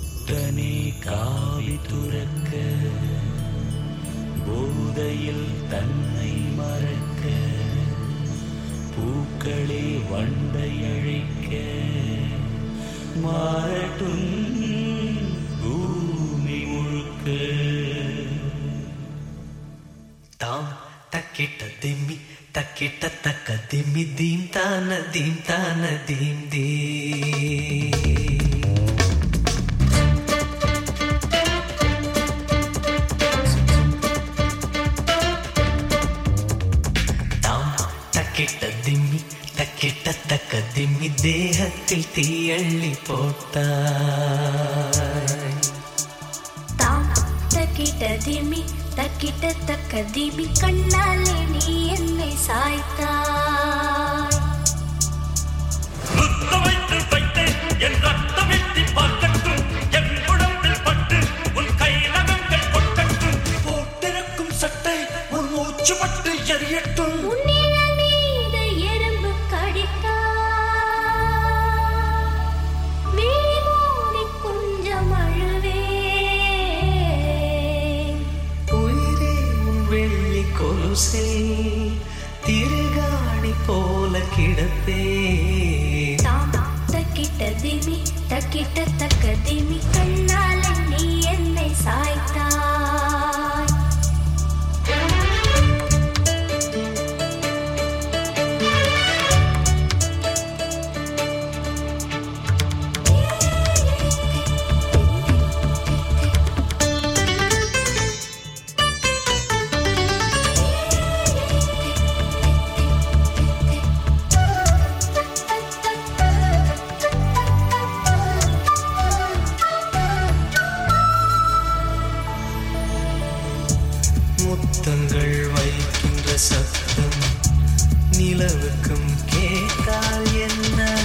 புத்தனே காவி துறக்க போதையில் தன்னை மறக்க பூக்களே வண்டை அழைக்க மாறட்டும் பூமி முழுக்க. தாம் தக்கிட்ட திம்மி தக்கிட்ட தக்க திம்மி தீம் தான தீம் தான தீம் தீ தக்கிட்ட திம்மி தக்கிட்ட தக்க திம்மி தேகத்தில் தீயள்ளி போட்டாய். தாம் தக்கிட்ட திமி தக்கிட்ட தக்க திமி கண்ணாலே நீ என்னை சாய்த்த. ஓசை திருகாணி போல கிடப்பே. தக்கிட்ட திமி தக்கிட்ட தக்க திமி கண்ணால் நிலவுக்கும் கேட்டால் என்ன?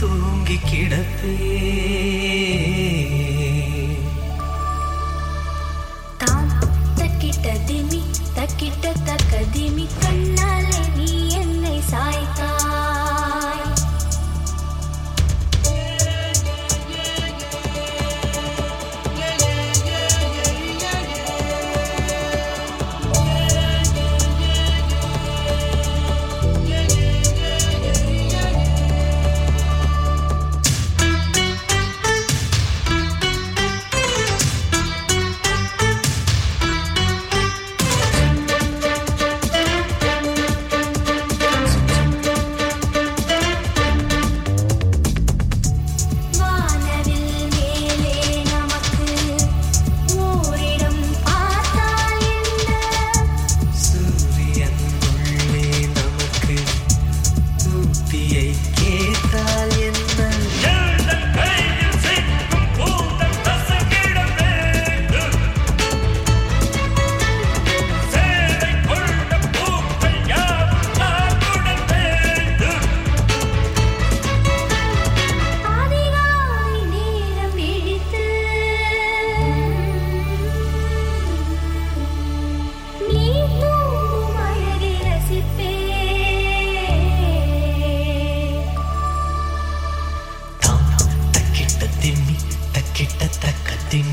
தூங்கி கிடப்பே.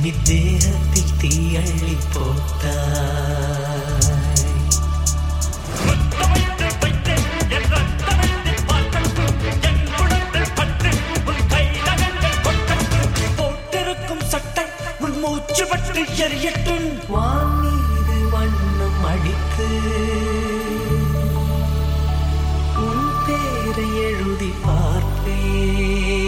போட்டிருக்கும் தீயள்ளி உன் மூச்சு பட்டு எரியட்டும். வான் மீது வண்ணம் அடித்து உன் பேரை எழுதி பார்ப்பேன்.